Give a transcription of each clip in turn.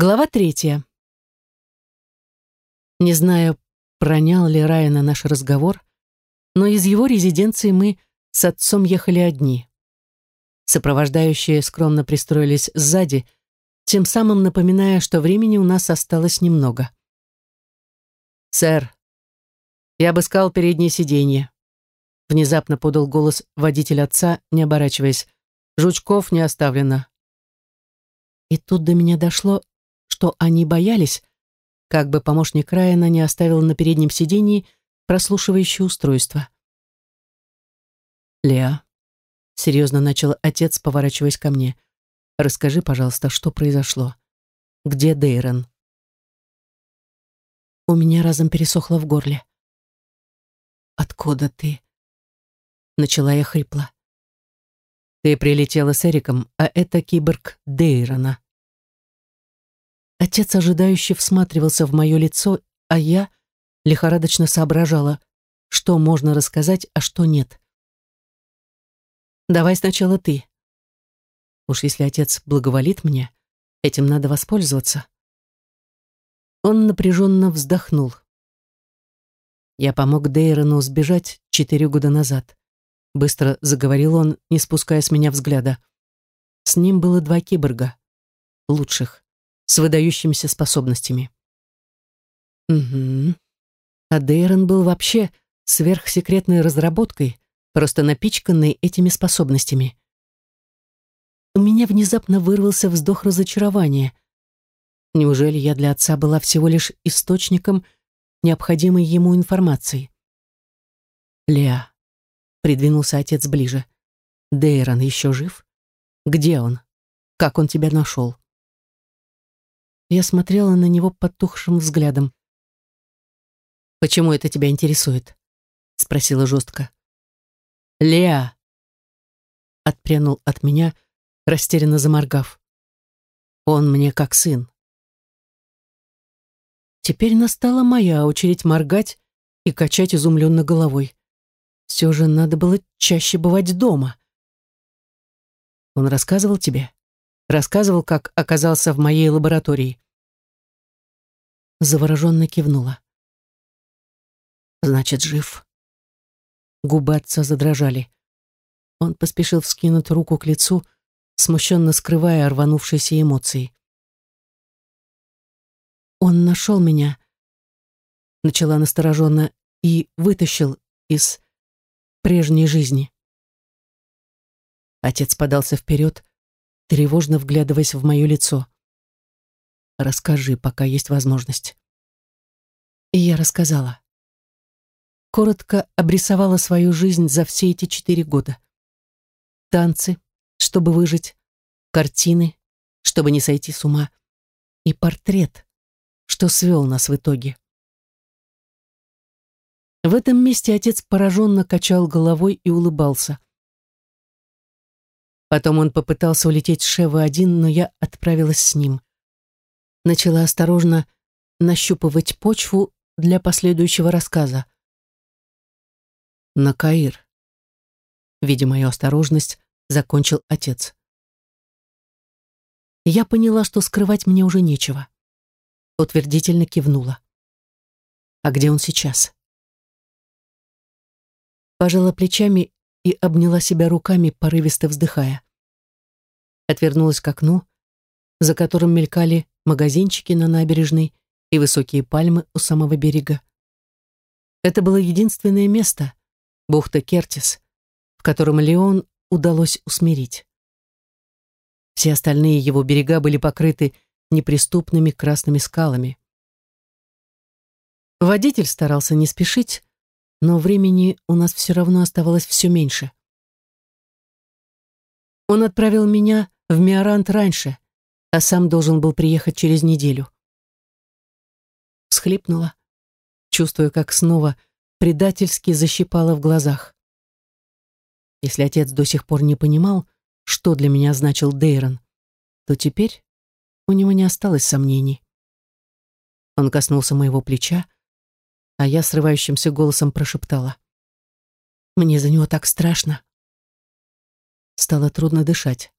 Глава третья. Не знаю, пронял ли Райана наш разговор, но из его резиденции мы с отцом ехали одни. Сопровождающие скромно пристроились сзади, тем самым напоминая, что времени у нас осталось немного. «Сэр, я обыскал переднее сиденье», — внезапно подал голос водитель отца, не оборачиваясь. «Жучков не оставлено». И тут до меня дошло, что они боялись, как бы помощник Райана не оставил на переднем сиденье прослушивающее устройство. «Леа», — серьезно начал отец, поворачиваясь ко мне, — «расскажи, пожалуйста, что произошло? Где Дейрон?» У меня разом пересохло в горле. «Откуда ты?» Начала я хрипло. «Ты прилетела с Эриком, а это киборг Дейрона», Отец ожидающе всматривался в мое лицо, а я лихорадочно соображала, что можно рассказать, а что нет. «Давай сначала ты. Уж если отец благоволит мне, этим надо воспользоваться». Он напряженно вздохнул. Я помог Дейрону сбежать четыре года назад. Быстро заговорил он, не спуская с меня взгляда. С ним было два киборга. Лучших с выдающимися способностями. Угу. А Дейрон был вообще сверхсекретной разработкой, просто напичканной этими способностями. У меня внезапно вырвался вздох разочарования. Неужели я для отца была всего лишь источником необходимой ему информации? Леа, придвинулся отец ближе. Дейрон еще жив? Где он? Как он тебя нашел? Я смотрела на него потухшим взглядом. «Почему это тебя интересует?» — спросила жестко. «Леа!» — отпрянул от меня, растерянно заморгав. «Он мне как сын». Теперь настала моя очередь моргать и качать изумленно головой. Все же надо было чаще бывать дома. Он рассказывал тебе? Рассказывал, как оказался в моей лаборатории. Завороженно кивнула. Значит, жив. Губы отца задрожали. Он поспешил вскинуть руку к лицу, смущенно скрывая рванувшиеся эмоции. «Он нашел меня», — начала настороженно, и вытащил из прежней жизни. Отец подался вперед, тревожно вглядываясь в мое лицо. «Расскажи, пока есть возможность». И я рассказала. Коротко обрисовала свою жизнь за все эти четыре года. Танцы, чтобы выжить, картины, чтобы не сойти с ума, и портрет, что свел нас в итоге. В этом месте отец пораженно качал головой и улыбался. Потом он попытался улететь с Шевы один, но я отправилась с ним. Начала осторожно нащупывать почву для последующего рассказа. На Каир. Видя мою осторожность, закончил отец. Я поняла, что скрывать мне уже нечего. Утвердительно кивнула. А где он сейчас? Пожала плечами и обняла себя руками, порывисто вздыхая. Отвернулась к окну, за которым мелькали магазинчики на набережной и высокие пальмы у самого берега. Это было единственное место, бухта Кертис, в котором Леон удалось усмирить. Все остальные его берега были покрыты неприступными красными скалами. Водитель старался не спешить, но времени у нас все равно оставалось все меньше. Он отправил меня в Миорант раньше, а сам должен был приехать через неделю. Схлипнула, чувствуя, как снова предательски защипала в глазах. Если отец до сих пор не понимал, что для меня значил Дейрон, то теперь у него не осталось сомнений. Он коснулся моего плеча, а я срывающимся голосом прошептала. «Мне за него так страшно». Стало трудно дышать.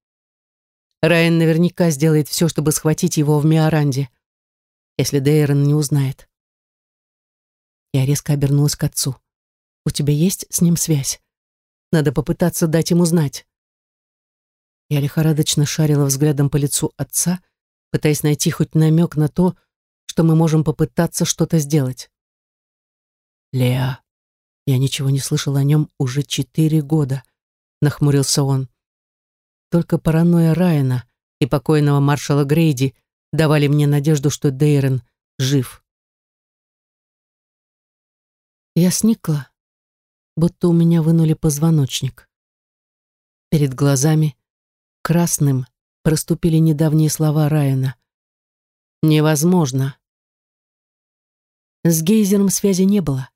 Райан наверняка сделает все, чтобы схватить его в Миоранде, если Дейрон не узнает. Я резко обернулась к отцу. «У тебя есть с ним связь? Надо попытаться дать ему знать». Я лихорадочно шарила взглядом по лицу отца, пытаясь найти хоть намек на то, что мы можем попытаться что-то сделать. «Леа, я ничего не слышал о нем уже четыре года», — нахмурился он. Только паранойя Райана и покойного маршала Грейди давали мне надежду, что Дейрон жив. Я сникла, будто у меня вынули позвоночник. Перед глазами красным проступили недавние слова Райана. «Невозможно». С гейзером связи не было,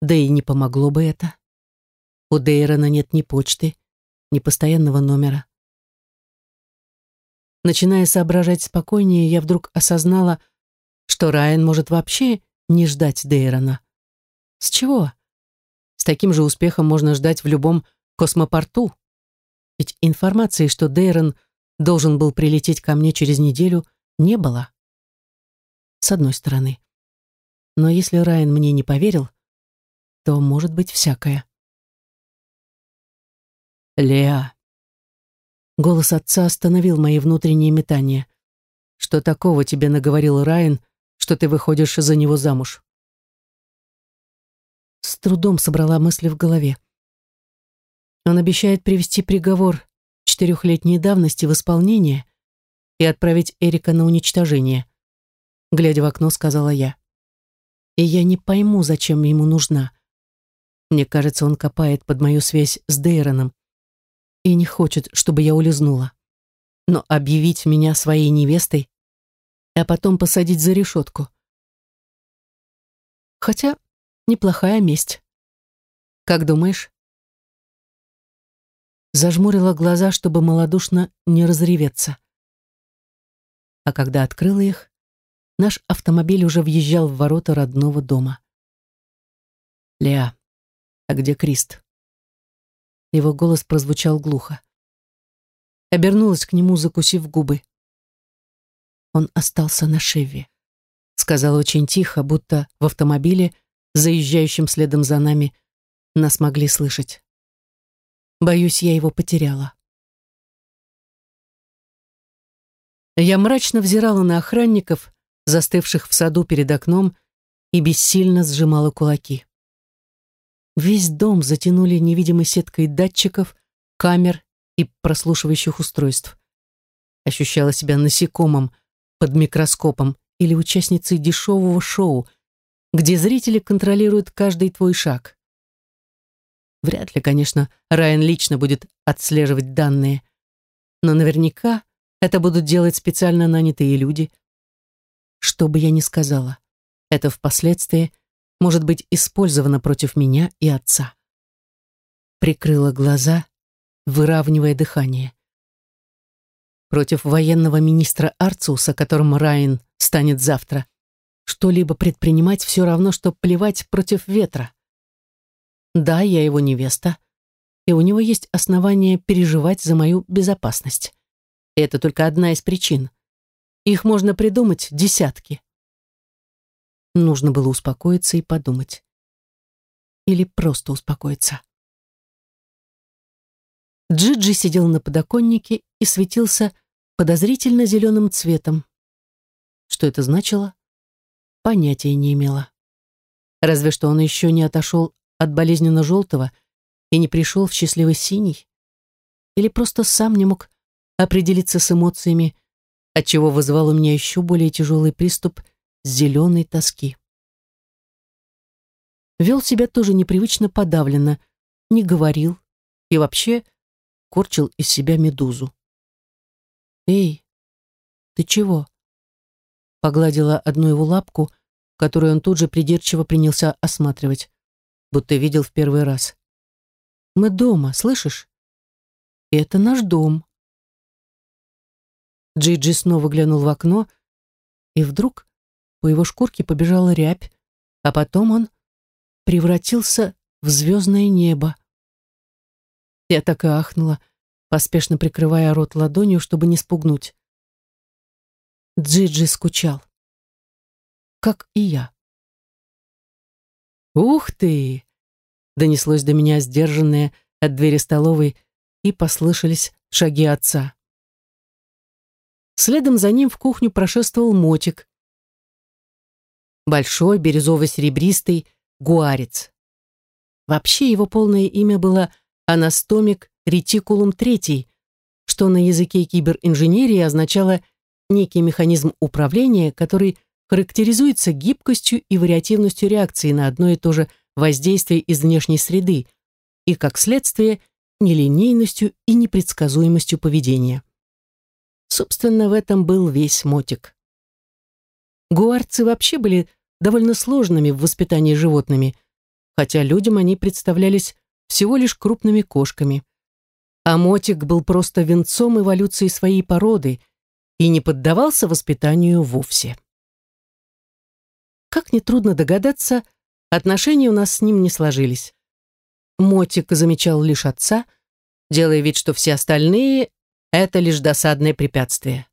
да и не помогло бы это. У Дейрона нет ни почты, ни постоянного номера. Начиная соображать спокойнее, я вдруг осознала, что Райан может вообще не ждать Дейрона. С чего? С таким же успехом можно ждать в любом космопорту. Ведь информации, что Дейрон должен был прилететь ко мне через неделю, не было. С одной стороны. Но если Райан мне не поверил, то может быть всякое. Леа. Голос отца остановил мои внутренние метания. «Что такого тебе наговорил Райан, что ты выходишь за него замуж?» С трудом собрала мысли в голове. Он обещает привести приговор четырехлетней давности в исполнение и отправить Эрика на уничтожение. Глядя в окно, сказала я. И я не пойму, зачем ему нужна. Мне кажется, он копает под мою связь с Дейроном, и не хочет, чтобы я улизнула. Но объявить меня своей невестой, а потом посадить за решетку. Хотя неплохая месть. Как думаешь? Зажмурила глаза, чтобы малодушно не разреветься. А когда открыла их, наш автомобиль уже въезжал в ворота родного дома. «Леа, а где Крист?» Его голос прозвучал глухо. Обернулась к нему, закусив губы. Он остался на Шеве. Сказала очень тихо, будто в автомобиле, заезжающем следом за нами, нас могли слышать. Боюсь, я его потеряла. Я мрачно взирала на охранников, застывших в саду перед окном, и бессильно сжимала кулаки. Весь дом затянули невидимой сеткой датчиков, камер и прослушивающих устройств. Ощущала себя насекомым под микроскопом или участницей дешевого шоу, где зрители контролируют каждый твой шаг. Вряд ли, конечно, Райан лично будет отслеживать данные, но наверняка это будут делать специально нанятые люди. Что бы я ни сказала, это впоследствии – может быть использована против меня и отца. Прикрыла глаза, выравнивая дыхание. Против военного министра Арцуса, которым Райан станет завтра, что-либо предпринимать все равно, что плевать против ветра. Да, я его невеста, и у него есть основания переживать за мою безопасность. Это только одна из причин. Их можно придумать десятки. Нужно было успокоиться и подумать. Или просто успокоиться. Джиджи сидел на подоконнике и светился подозрительно зеленым цветом. Что это значило? Понятия не имела. Разве что он еще не отошел от болезненно желтого и не пришел в счастливый синий. Или просто сам не мог определиться с эмоциями, отчего вызвал у меня еще более тяжелый приступ – зеленой тоски. Вел себя тоже непривычно подавленно, не говорил и вообще корчил из себя медузу. «Эй, ты чего?» Погладила одну его лапку, которую он тут же придирчиво принялся осматривать, будто видел в первый раз. «Мы дома, слышишь? Это наш дом». Джиджи снова глянул в окно, и вдруг по его шкурке побежала рябь, а потом он превратился в звездное небо. Я так и ахнула, поспешно прикрывая рот ладонью, чтобы не спугнуть. Джиджи скучал. Как и я. «Ух ты!» — донеслось до меня сдержанное от двери столовой, и послышались шаги отца. Следом за ним в кухню прошествовал мотик. Большой, бирюзово-серебристый гуарец. Вообще его полное имя было анастомик ретикулум третий, что на языке киберинженерии означало некий механизм управления, который характеризуется гибкостью и вариативностью реакции на одно и то же воздействие из внешней среды и, как следствие, нелинейностью и непредсказуемостью поведения. Собственно, в этом был весь мотик. Гуарцы вообще были довольно сложными в воспитании животными, хотя людям они представлялись всего лишь крупными кошками. А мотик был просто венцом эволюции своей породы и не поддавался воспитанию вовсе. Как нетрудно догадаться, отношения у нас с ним не сложились. Мотик замечал лишь отца, делая вид, что все остальные — это лишь досадное препятствие.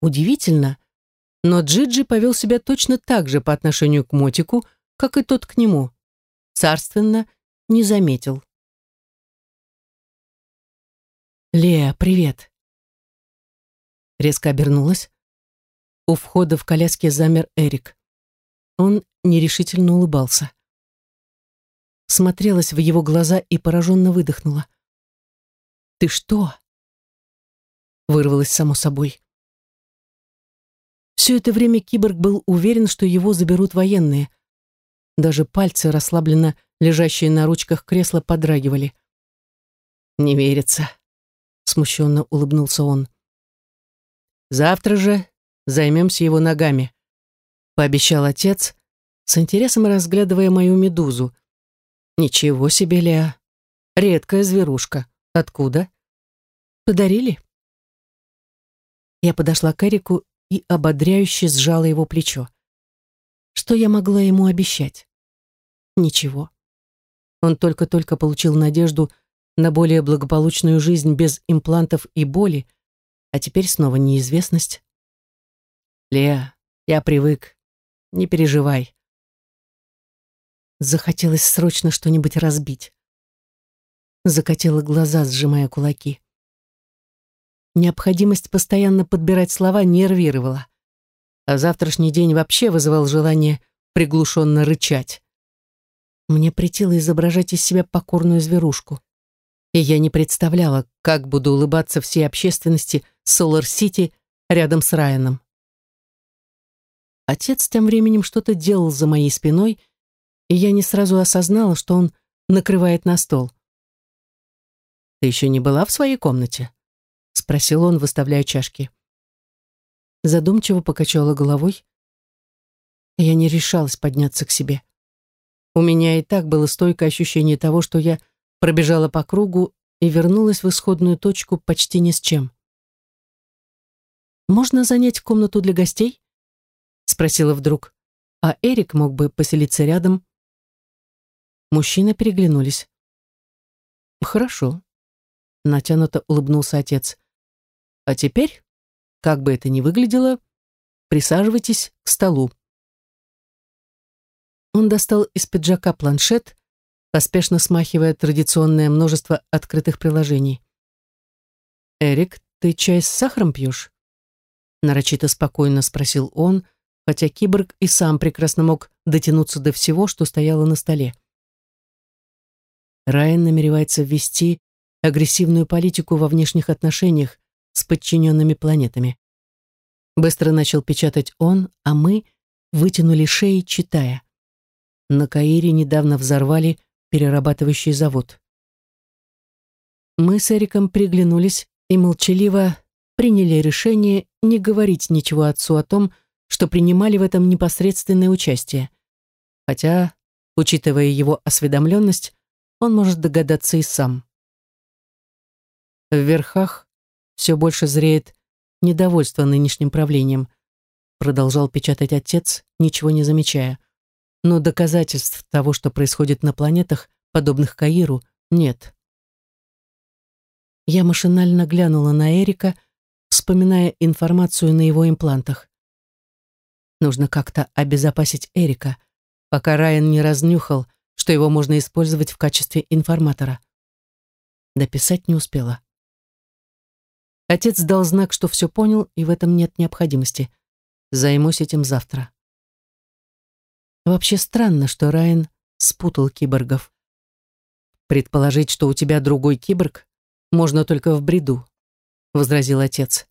Удивительно, но Джиджи повел себя точно так же по отношению к Мотику, как и тот к нему. Царственно не заметил. «Леа, привет!» Резко обернулась. У входа в коляске замер Эрик. Он нерешительно улыбался. Смотрелась в его глаза и пораженно выдохнула. «Ты что?» Вырвалось само собой. Все это время киборг был уверен, что его заберут военные. Даже пальцы, расслабленно лежащие на ручках кресла, подрагивали. «Не верится», — смущенно улыбнулся он. «Завтра же займемся его ногами», — пообещал отец, с интересом разглядывая мою медузу. «Ничего себе, Леа! Редкая зверушка. Откуда?» «Подарили?» Я подошла к Эрику и ободряюще сжала его плечо. Что я могла ему обещать? Ничего. Он только-только получил надежду на более благополучную жизнь без имплантов и боли, а теперь снова неизвестность. «Леа, я привык. Не переживай». Захотелось срочно что-нибудь разбить. Закатила глаза, сжимая кулаки. Необходимость постоянно подбирать слова нервировала. А завтрашний день вообще вызывал желание приглушенно рычать. Мне притило изображать из себя покорную зверушку. И я не представляла, как буду улыбаться всей общественности Солар-Сити рядом с Райаном. Отец тем временем что-то делал за моей спиной, и я не сразу осознала, что он накрывает на стол. «Ты еще не была в своей комнате?» — спросил он, выставляя чашки. Задумчиво покачала головой. Я не решалась подняться к себе. У меня и так было стойкое ощущение того, что я пробежала по кругу и вернулась в исходную точку почти ни с чем. «Можно занять комнату для гостей?» — спросила вдруг. «А Эрик мог бы поселиться рядом?» Мужчины переглянулись. «Хорошо», — натянуто улыбнулся отец. А теперь, как бы это ни выглядело, присаживайтесь к столу. Он достал из пиджака планшет, поспешно смахивая традиционное множество открытых приложений. «Эрик, ты чай с сахаром пьешь?» Нарочито спокойно спросил он, хотя киборг и сам прекрасно мог дотянуться до всего, что стояло на столе. Райан намеревается ввести агрессивную политику во внешних отношениях, с подчиненными планетами. Быстро начал печатать он, а мы вытянули шеи, читая. На Каире недавно взорвали перерабатывающий завод. Мы с Эриком приглянулись и молчаливо приняли решение не говорить ничего отцу о том, что принимали в этом непосредственное участие. Хотя, учитывая его осведомленность, он может догадаться и сам. В верхах все больше зреет недовольство нынешним правлением, продолжал печатать отец, ничего не замечая. Но доказательств того, что происходит на планетах, подобных Каиру, нет. Я машинально глянула на Эрика, вспоминая информацию на его имплантах. Нужно как-то обезопасить Эрика, пока Райан не разнюхал, что его можно использовать в качестве информатора. Дописать не успела. Отец дал знак, что все понял, и в этом нет необходимости. Займусь этим завтра. Вообще странно, что Райан спутал киборгов. Предположить, что у тебя другой киборг, можно только в бреду, возразил отец.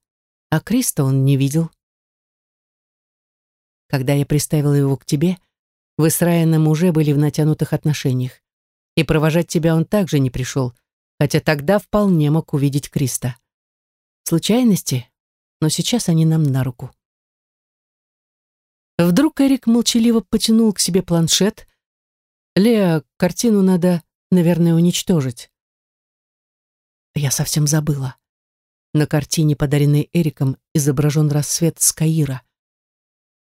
А Криста он не видел. Когда я приставила его к тебе, вы с Райаном уже были в натянутых отношениях. И провожать тебя он также не пришел, хотя тогда вполне мог увидеть Криста. Случайности, но сейчас они нам на руку. Вдруг Эрик молчаливо потянул к себе планшет. «Леа, картину надо, наверное, уничтожить». Я совсем забыла. На картине, подаренной Эриком, изображен рассвет Скаира.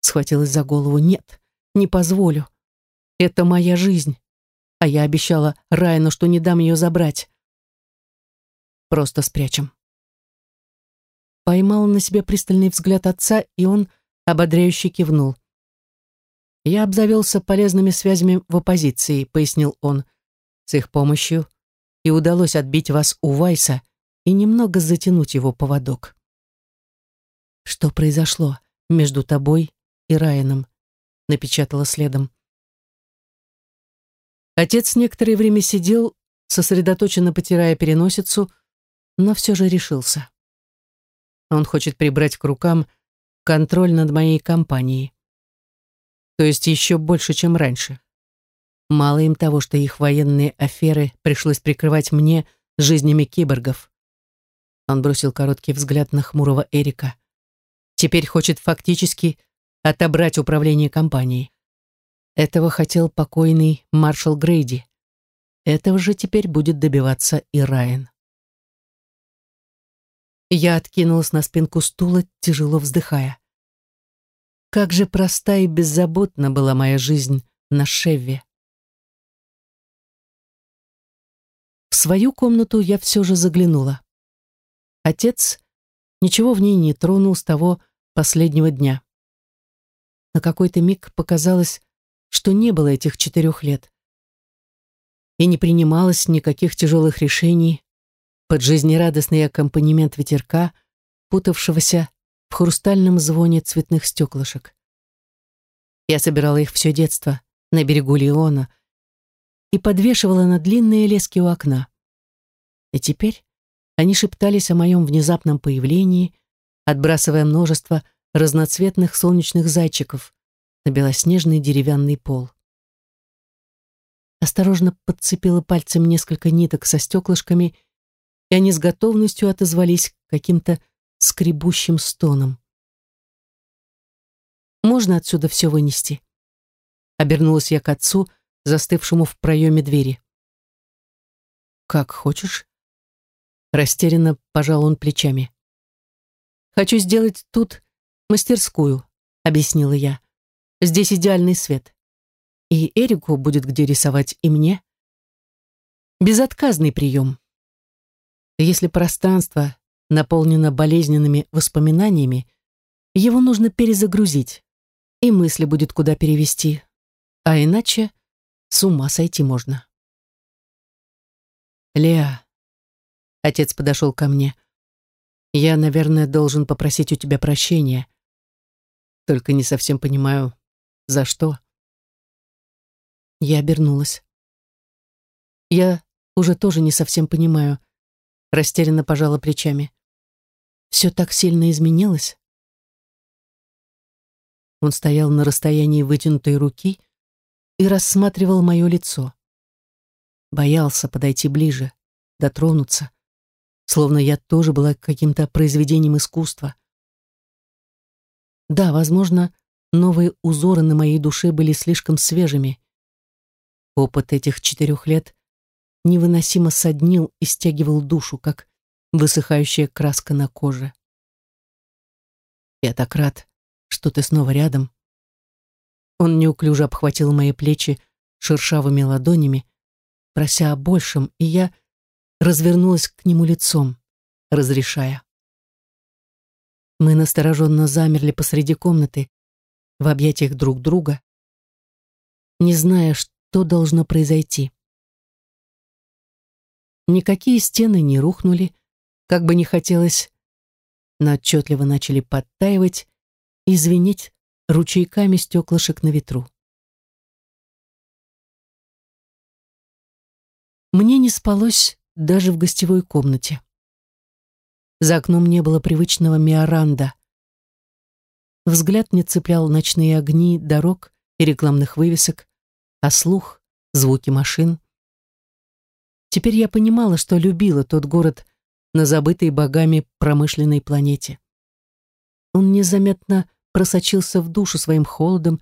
Схватилась за голову. «Нет, не позволю. Это моя жизнь. А я обещала Райану, что не дам ее забрать. Просто спрячем». Поймал на себе пристальный взгляд отца, и он ободряюще кивнул. «Я обзавелся полезными связями в оппозиции», — пояснил он. «С их помощью и удалось отбить вас у Вайса и немного затянуть его поводок». «Что произошло между тобой и Райаном?» — напечатала следом. Отец некоторое время сидел, сосредоточенно потирая переносицу, но все же решился. Он хочет прибрать к рукам контроль над моей компанией. То есть еще больше, чем раньше. Мало им того, что их военные аферы пришлось прикрывать мне жизнями киборгов. Он бросил короткий взгляд на хмурого Эрика. Теперь хочет фактически отобрать управление компанией. Этого хотел покойный маршал Грейди. Этого же теперь будет добиваться и Райан. Я откинулась на спинку стула, тяжело вздыхая. Как же проста и беззаботна была моя жизнь на Шевве. В свою комнату я все же заглянула. Отец ничего в ней не тронул с того последнего дня. На какой-то миг показалось, что не было этих четырех лет. И не принималось никаких тяжелых решений, под жизнерадостный аккомпанемент ветерка, путавшегося в хрустальном звоне цветных стеклышек. Я собирала их все детство на берегу Леона и подвешивала на длинные лески у окна. И теперь они шептались о моем внезапном появлении, отбрасывая множество разноцветных солнечных зайчиков на белоснежный деревянный пол. Осторожно подцепила пальцем несколько ниток со стеклышками и они с готовностью отозвались каким-то скребущим стоном. «Можно отсюда все вынести?» Обернулась я к отцу, застывшему в проеме двери. «Как хочешь». Растерянно пожал он плечами. «Хочу сделать тут мастерскую», — объяснила я. «Здесь идеальный свет. И Эрику будет где рисовать, и мне. Безотказный прием». Если пространство наполнено болезненными воспоминаниями, его нужно перезагрузить, и мысли будет куда перевести, а иначе с ума сойти можно. «Леа», — отец подошел ко мне, — «я, наверное, должен попросить у тебя прощения, только не совсем понимаю, за что». Я обернулась. Я уже тоже не совсем понимаю, растерянно пожала плечами. Все так сильно изменилось. Он стоял на расстоянии вытянутой руки и рассматривал мое лицо. Боялся подойти ближе, дотронуться, словно я тоже была каким-то произведением искусства. Да, возможно, новые узоры на моей душе были слишком свежими. Опыт этих четырех лет невыносимо соднил и стягивал душу, как высыхающая краска на коже. «Я так рад, что ты снова рядом». Он неуклюже обхватил мои плечи шершавыми ладонями, прося о большем, и я развернулась к нему лицом. разрешая. Мы настороженно замерли посреди комнаты, в объятиях друг друга, не зная, что должно произойти. Никакие стены не рухнули, как бы не хотелось, но отчетливо начали подтаивать и звенеть ручейками стеклышек на ветру. Мне не спалось даже в гостевой комнате. За окном не было привычного миоранда. Взгляд не цеплял ночные огни дорог и рекламных вывесок, а слух — звуки машин. Теперь я понимала, что любила тот город на забытой богами промышленной планете. Он незаметно просочился в душу своим холодом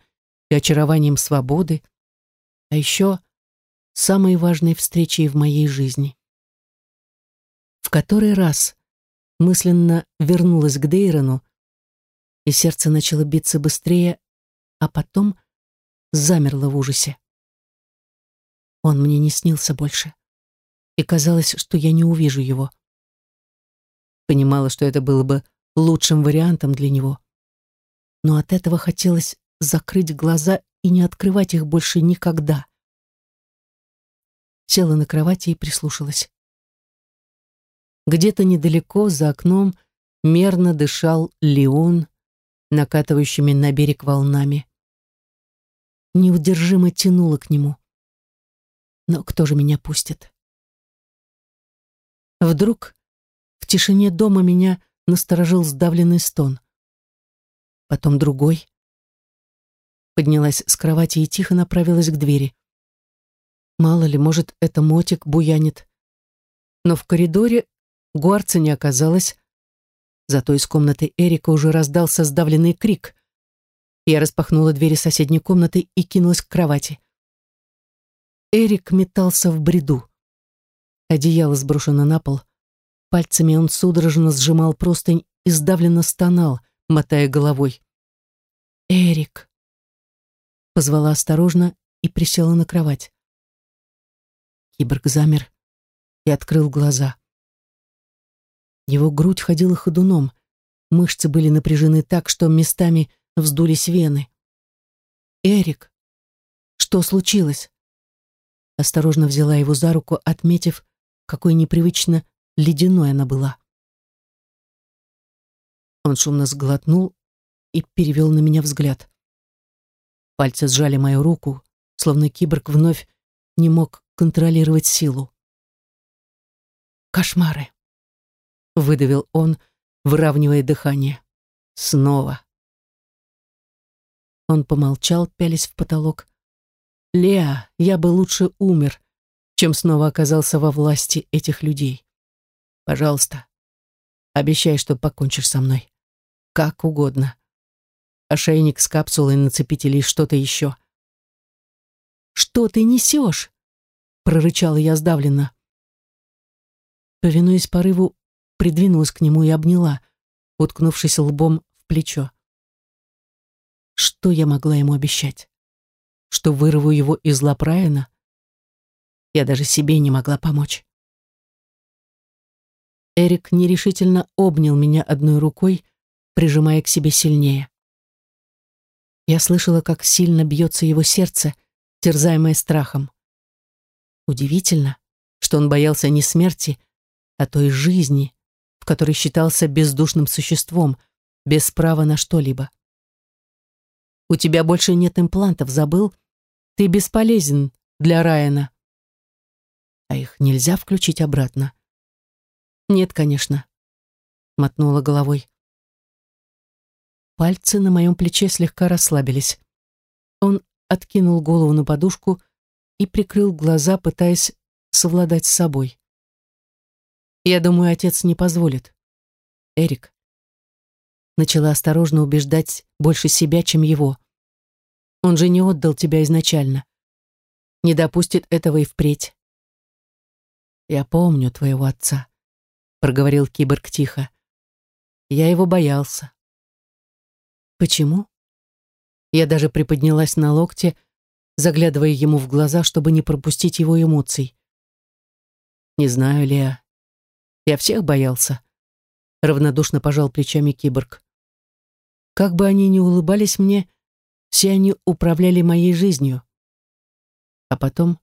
и очарованием свободы, а еще самой важной встречей в моей жизни. В который раз мысленно вернулась к Дейрону, и сердце начало биться быстрее, а потом замерло в ужасе. Он мне не снился больше, и казалось, что я не увижу его. Понимала, что это было бы лучшим вариантом для него, но от этого хотелось закрыть глаза и не открывать их больше никогда. Села на кровати и прислушалась. Где-то недалеко, за окном, мерно дышал Леон, накатывающими на берег волнами. Неудержимо тянуло к нему. Но кто же меня пустит? Вдруг в тишине дома меня насторожил сдавленный стон. Потом другой. Поднялась с кровати и тихо направилась к двери. Мало ли, может, это мотик буянит. Но в коридоре Гуарца не оказалось. Зато из комнаты Эрика уже раздался сдавленный крик. Я распахнула двери соседней комнаты и кинулась к кровати. Эрик метался в бреду. Одеяло сброшено на пол. Пальцами он судорожно сжимал простынь и сдавленно стонал, мотая головой. «Эрик!» Позвала осторожно и присела на кровать. Киборг замер и открыл глаза. Его грудь ходила ходуном, мышцы были напряжены так, что местами вздулись вены. «Эрик, что случилось?» Осторожно взяла его за руку, отметив, какой непривычно ледяной она была. Он шумно сглотнул и перевел на меня взгляд. Пальцы сжали мою руку, словно киборг вновь не мог контролировать силу. Кошмары выдавил он, выравнивая дыхание. Снова. Он помолчал, пялись в потолок. «Леа, я бы лучше умер, чем снова оказался во власти этих людей. Пожалуйста, обещай, что покончишь со мной. Как угодно. Ошейник с капсулой нацепить или что-то еще». «Что ты несешь?» — прорычала я сдавленно. Повинуясь порыву, придвинулась к нему и обняла, уткнувшись лбом в плечо. Что я могла ему обещать? Что вырву его из лап Райана? Я даже себе не могла помочь. Эрик нерешительно обнял меня одной рукой, прижимая к себе сильнее. Я слышала, как сильно бьется его сердце, терзаемое страхом. Удивительно, что он боялся не смерти, а той жизни, который считался бездушным существом, без права на что-либо. «У тебя больше нет имплантов, забыл? Ты бесполезен для Райана». «А их нельзя включить обратно?» «Нет, конечно», — мотнула головой. Пальцы на моем плече слегка расслабились. Он откинул голову на подушку и прикрыл глаза, пытаясь совладать с собой. Я думаю, отец не позволит. Эрик. Начала осторожно убеждать больше себя, чем его. Он же не отдал тебя изначально. Не допустит этого и впредь. Я помню твоего отца, проговорил киборг тихо. Я его боялся. Почему? Я даже приподнялась на локте, заглядывая ему в глаза, чтобы не пропустить его эмоций. Не знаю, Леа, я всех боялся, равнодушно пожал плечами киборг. Как бы они ни улыбались мне, все они управляли моей жизнью. А потом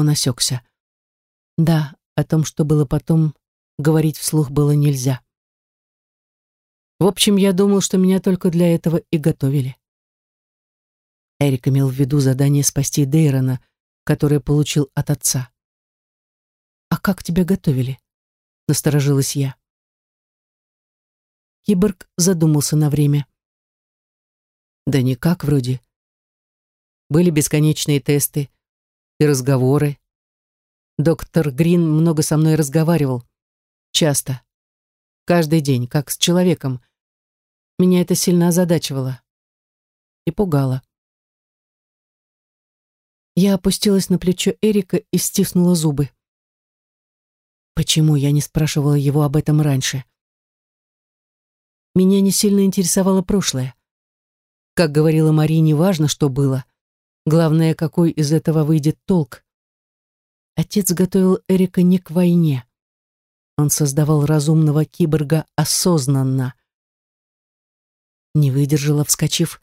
он осекся. Да, о том, что было потом, говорить вслух было нельзя. В общем, я думал, что меня только для этого и готовили. Эрик имел в виду задание спасти Дейрона, которое получил от отца. «А как тебя готовили?» — насторожилась я. Киборг задумался на время. «Да никак вроде. Были бесконечные тесты и разговоры. Доктор Грин много со мной разговаривал. Часто. Каждый день, как с человеком. Меня это сильно озадачивало. И пугало. Я опустилась на плечо Эрика и стиснула зубы. Почему я не спрашивала его об этом раньше? Меня не сильно интересовало прошлое. Как говорила Мари, не важно, что было. Главное, какой из этого выйдет толк. Отец готовил Эрика не к войне. Он создавал разумного киборга осознанно. Не выдержала, вскочив,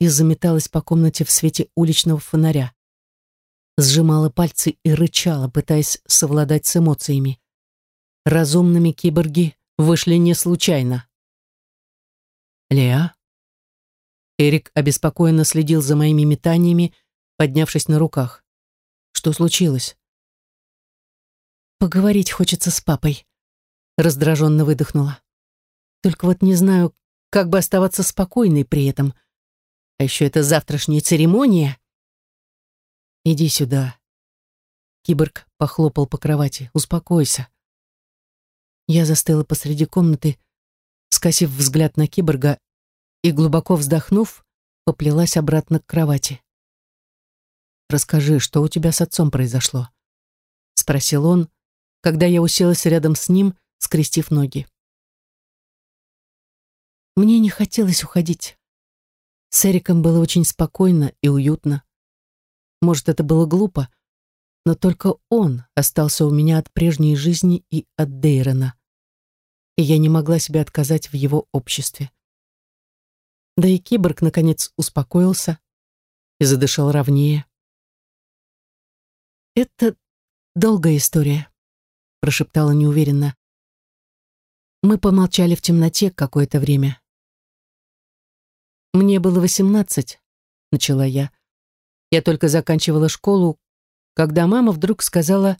и заметалась по комнате в свете уличного фонаря сжимала пальцы и рычала, пытаясь совладать с эмоциями. Разумными киборги вышли не случайно. «Леа?» Эрик обеспокоенно следил за моими метаниями, поднявшись на руках. «Что случилось?» «Поговорить хочется с папой», — раздраженно выдохнула. «Только вот не знаю, как бы оставаться спокойной при этом. А еще это завтрашняя церемония». «Иди сюда». Киборг похлопал по кровати. «Успокойся». Я застыла посреди комнаты, скосив взгляд на киборга и, глубоко вздохнув, поплелась обратно к кровати. «Расскажи, что у тебя с отцом произошло?» — спросил он, когда я уселась рядом с ним, скрестив ноги. Мне не хотелось уходить. С Эриком было очень спокойно и уютно. Может, это было глупо, но только он остался у меня от прежней жизни и от Дейрона. И я не могла себя отказать в его обществе. Да и киборг, наконец, успокоился и задышал ровнее. «Это долгая история», — прошептала неуверенно. Мы помолчали в темноте какое-то время. «Мне было восемнадцать», — начала я. Я только заканчивала школу, когда мама вдруг сказала,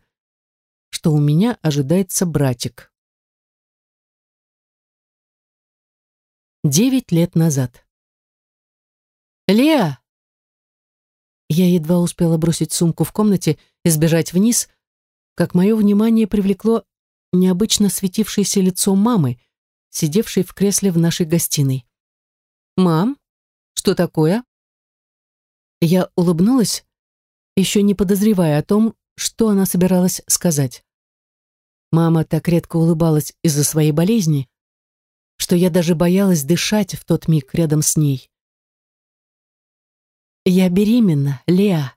что у меня ожидается братик. Девять лет назад. «Леа!» Я едва успела бросить сумку в комнате и сбежать вниз, как мое внимание привлекло необычно светившееся лицо мамы, сидевшей в кресле в нашей гостиной. «Мам, что такое?» Я улыбнулась, еще не подозревая о том, что она собиралась сказать. Мама так редко улыбалась из-за своей болезни, что я даже боялась дышать в тот миг рядом с ней. «Я беременна, Леа»,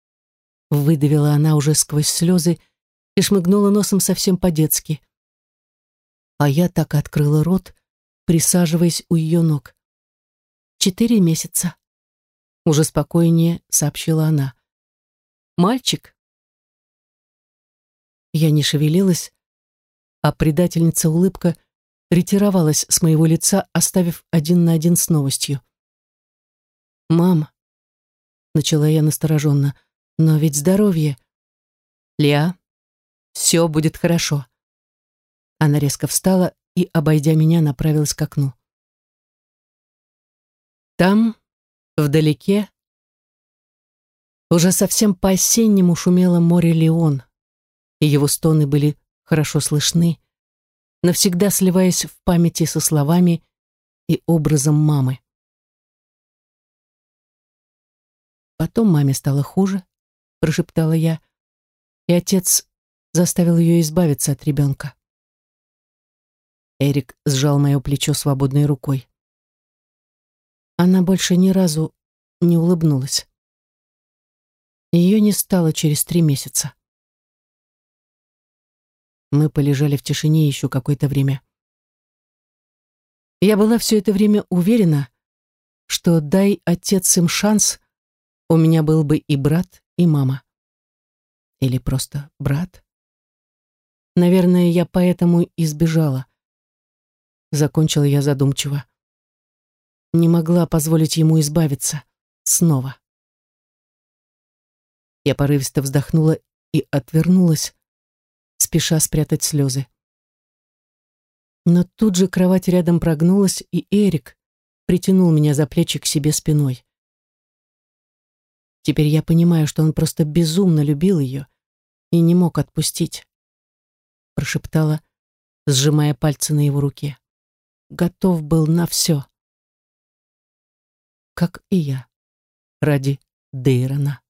— выдавила она уже сквозь слезы и шмыгнула носом совсем по-детски. А я так открыла рот, присаживаясь у ее ног. «Четыре месяца», уже спокойнее сообщила она. «Мальчик?» Я не шевелилась, а предательница улыбка ретировалась с моего лица, оставив один на один с новостью. «Мам», — начала я настороженно, — «но ведь здоровье...» «Леа, все будет хорошо». Она резко встала и, обойдя меня, направилась к окну. Там, Вдалеке уже совсем по-осеннему шумело море Леон, и его стоны были хорошо слышны, навсегда сливаясь в памяти со словами и образом мамы. Потом маме стало хуже, прошептала я, и отец заставил ее избавиться от ребенка. Эрик сжал мое плечо свободной рукой. Она больше ни разу не улыбнулась. Ее не стало через три месяца. Мы полежали в тишине еще какое-то время. Я была все это время уверена, что дай отец им шанс, у меня был бы и брат, и мама. Или просто брат. Наверное, я поэтому избежала. Закончила я задумчиво. Не могла позволить ему избавиться. Снова. Я порывисто вздохнула и отвернулась, спеша спрятать слезы. Но тут же кровать рядом прогнулась, и Эрик притянул меня за плечи к себе спиной. Теперь я понимаю, что он просто безумно любил ее и не мог отпустить. Прошептала, сжимая пальцы на его руке. Готов был на все. Как и я. Ради Дейрона.